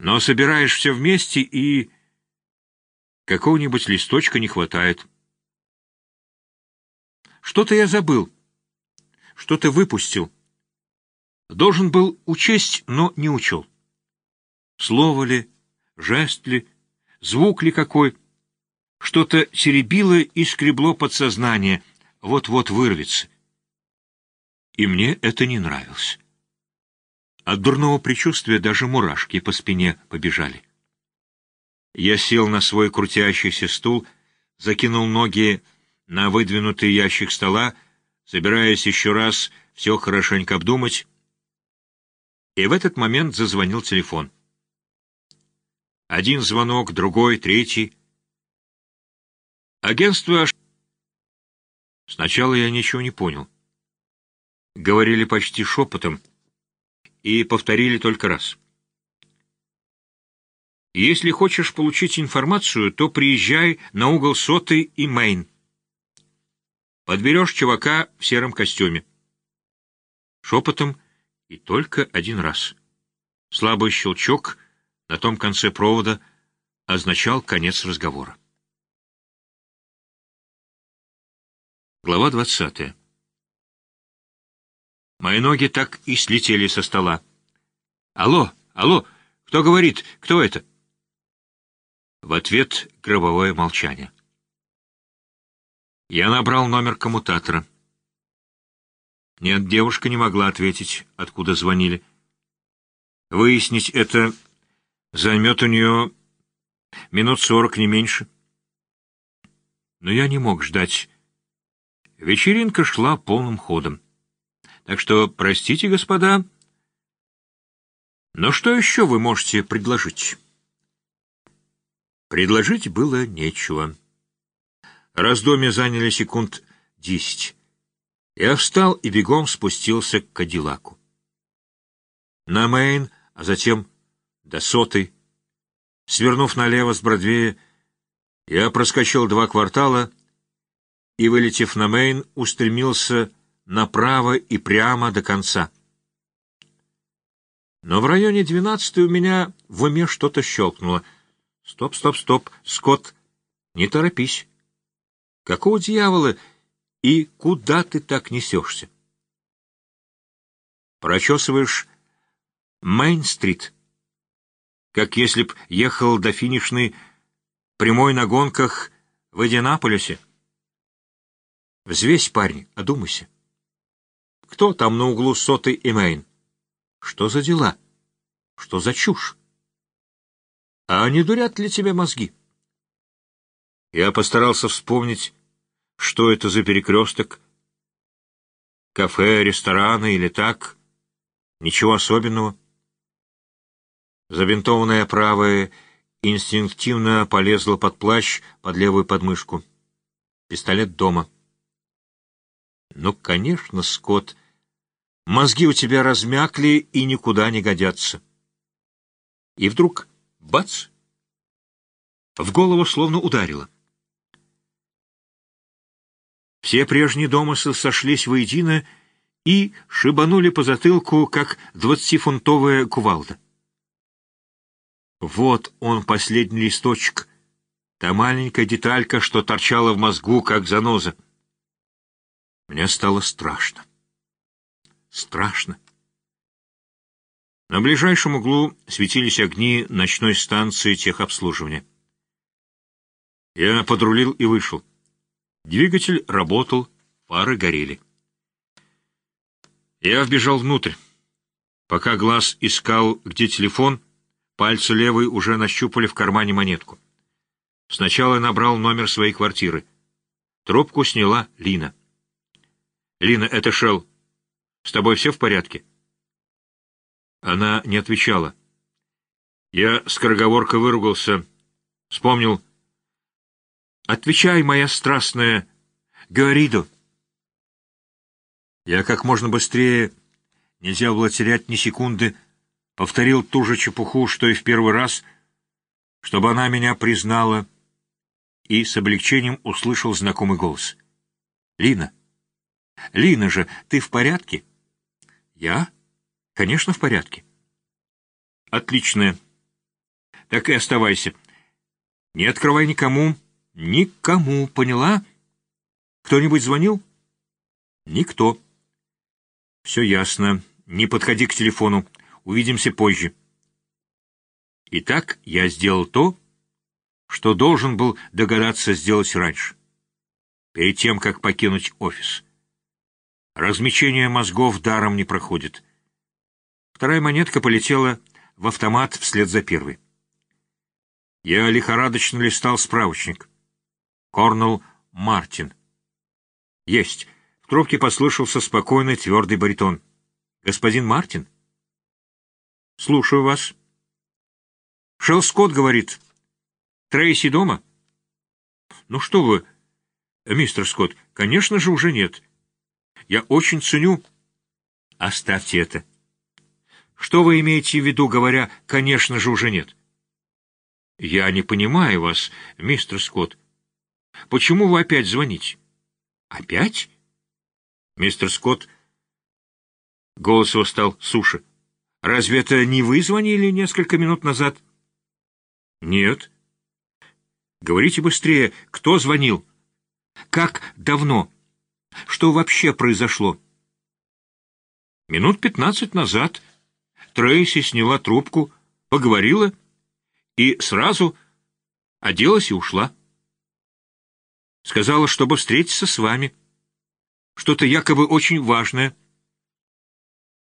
Но собираешь все вместе и... Какого-нибудь листочка не хватает. Что-то я забыл. Что-то выпустил. Должен был учесть, но не учел. Слово ли, жест ли, звук ли какой. Что-то теребило и скребло подсознание, вот-вот вырвется. И мне это не нравилось. От дурного предчувствия даже мурашки по спине побежали. Я сел на свой крутящийся стул, закинул ноги на выдвинутый ящик стола, собираясь еще раз все хорошенько обдумать, и в этот момент зазвонил телефон. Один звонок, другой, третий. Агентство... Сначала я ничего не понял. Говорили почти шепотом и повторили только раз. Если хочешь получить информацию, то приезжай на угол Соты и Мейн. Подберешь чувака в сером костюме. Шепотом и только один раз. Слабый щелчок на том конце провода означал конец разговора. Глава двадцатая. Мои ноги так и слетели со стола. «Алло, алло, кто говорит? Кто это?» В ответ гробовое молчание. Я набрал номер коммутатора. Нет, девушка не могла ответить, откуда звонили. Выяснить это займет у нее минут сорок, не меньше. Но я не мог ждать. Вечеринка шла полным ходом. Так что, простите, господа, но что еще вы можете предложить? Предложить было нечего. Раздумья заняли секунд десять. Я встал и бегом спустился к Кадиллаку. На Мейн, а затем до Сотой. Свернув налево с Бродвея, я проскочил два квартала и, вылетев на Мейн, устремился направо и прямо до конца. Но в районе двенадцатой у меня в уме что-то щелкнуло. Стоп, стоп, стоп, Скотт, не торопись. Какого дьявола и куда ты так несешься? Прочесываешь Мейн-стрит, как если б ехал до финишной прямой на гонках в Эдинаполисе. Взвесь, парень, одумайся. Кто там на углу сотой и Мейн? Что за дела? Что за чушь? А не дурят ли тебе мозги? Я постарался вспомнить, что это за перекресток. Кафе, рестораны или так. Ничего особенного. Забинтованная правая инстинктивно полезла под плащ, под левую подмышку. Пистолет дома. Ну, конечно, Скотт, Мозги у тебя размякли и никуда не годятся. И вдруг — бац! В голову словно ударило. Все прежние домыслы сошлись воедино и шибанули по затылку, как двадцатифунтовая кувалда. Вот он, последний листочек, та маленькая деталька, что торчала в мозгу, как заноза. Мне стало страшно страшно. На ближайшем углу светились огни ночной станции техобслуживания. Я подрулил и вышел. Двигатель работал, фары горели. Я вбежал внутрь. Пока глаз искал, где телефон, пальцы левой уже нащупали в кармане монетку. Сначала набрал номер своей квартиры. Трубку сняла Лина. «Лина, это Шелл. С тобой все в порядке?» Она не отвечала. Я скороговоркой выругался. Вспомнил. «Отвечай, моя страстная, Говориду!» Я как можно быстрее, нельзя было терять ни секунды, повторил ту же чепуху, что и в первый раз, чтобы она меня признала, и с облегчением услышал знакомый голос. «Лина! Лина же, ты в порядке?» Я? Конечно, в порядке. Отлично. Так и оставайся. Не открывай никому. Никому, поняла? Кто-нибудь звонил? Никто. Все ясно. Не подходи к телефону. Увидимся позже. Итак, я сделал то, что должен был догадаться сделать раньше, перед тем, как покинуть офис. Размечение мозгов даром не проходит. Вторая монетка полетела в автомат вслед за первой. Я лихорадочно листал справочник. Корнел Мартин. Есть. В трубке послышался спокойный твердый баритон. Господин Мартин? Слушаю вас. Шелл Скотт говорит. Трейси дома? Ну что вы, мистер Скотт, конечно же уже нет. Я очень ценю... Оставьте это. Что вы имеете в виду, говоря, конечно же уже нет? «Я не понимаю вас, мистер Скотт. Почему вы опять звоните?» «Опять?» Мистер Скотт... Голос его стал суше. «Разве это не вы звонили несколько минут назад?» «Нет». «Говорите быстрее, кто звонил? Как давно? Что вообще произошло?» Минут пятнадцать назад Трейси сняла трубку, поговорила и сразу оделась и ушла. Сказала, чтобы встретиться с вами. Что-то якобы очень важное.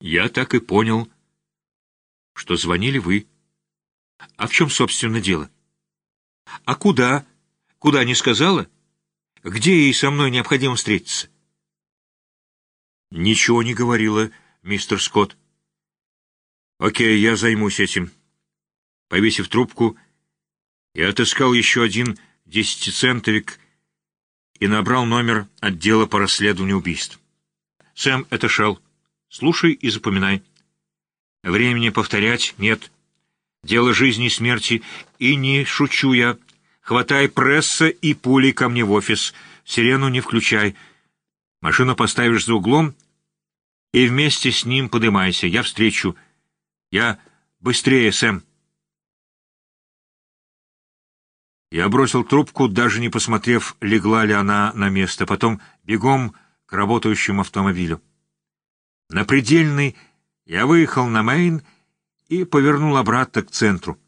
Я так и понял, что звонили вы. А в чем, собственно, дело? А куда? Куда не сказала? Где ей со мной необходимо встретиться? Ничего не говорила, мистер Скотт. Окей, я займусь этим. Повесив трубку, я отыскал еще один десятицентовик и набрал номер отдела по расследованию убийств. «Сэм, это Шелл. Слушай и запоминай. Времени повторять нет. Дело жизни и смерти, и не шучу я. Хватай пресса и пули ко мне в офис. Сирену не включай. Машину поставишь за углом и вместе с ним подымайся. Я встречу. Я быстрее, Сэм». Я бросил трубку, даже не посмотрев, легла ли она на место, потом бегом к работающему автомобилю. На предельный я выехал на Мейн и повернул обратно к центру.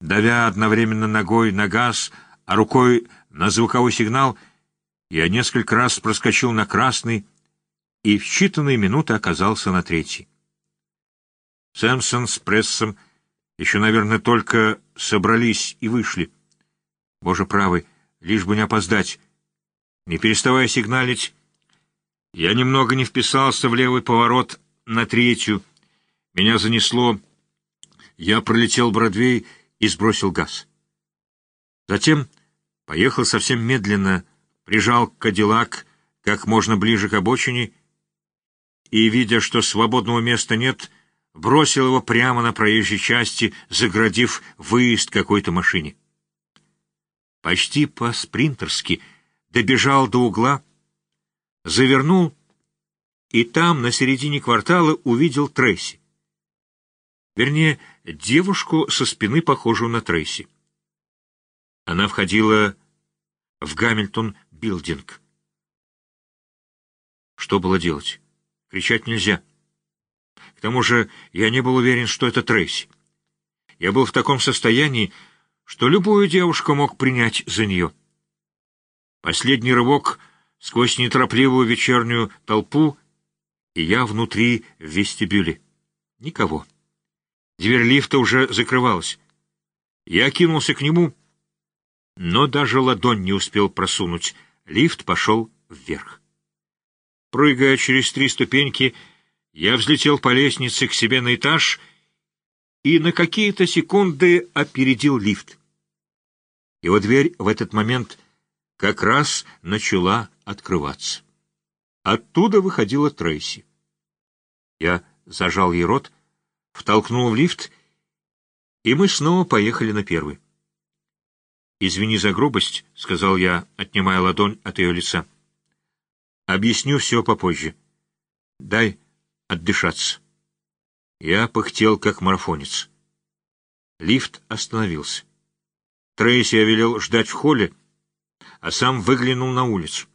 Давя одновременно ногой на газ, а рукой на звуковой сигнал, я несколько раз проскочил на красный и в считанные минуты оказался на третий. Сэмсон с прессом еще, наверное, только собрались и вышли. Боже правый, лишь бы не опоздать. Не переставая сигналить, я немного не вписался в левый поворот на третью. Меня занесло. Я пролетел Бродвей и сбросил газ. Затем поехал совсем медленно, прижал Кадиллак как можно ближе к обочине и, видя, что свободного места нет, бросил его прямо на проезжей части, заградив выезд какой-то машине почти по-спринтерски добежал до угла, завернул и там, на середине квартала, увидел Трейси. Вернее, девушку со спины, похожую на Трейси. Она входила в Гамильтон-билдинг. Что было делать? Кричать нельзя. К тому же я не был уверен, что это Трейси. Я был в таком состоянии, что любую девушку мог принять за нее. Последний рывок сквозь неторопливую вечернюю толпу, и я внутри в вестибюле. Никого. Дверь лифта уже закрывалась. Я кинулся к нему, но даже ладонь не успел просунуть. Лифт пошел вверх. Прыгая через три ступеньки, я взлетел по лестнице к себе на этаж — и на какие-то секунды опередил лифт. Его дверь в этот момент как раз начала открываться. Оттуда выходила Трейси. Я зажал ей рот, втолкнул в лифт, и мы снова поехали на первый. «Извини за грубость», — сказал я, отнимая ладонь от ее лица. «Объясню все попозже. Дай отдышаться». Я пыхтел, как марафонец. Лифт остановился. Трейси я велел ждать в холле, а сам выглянул на улицу.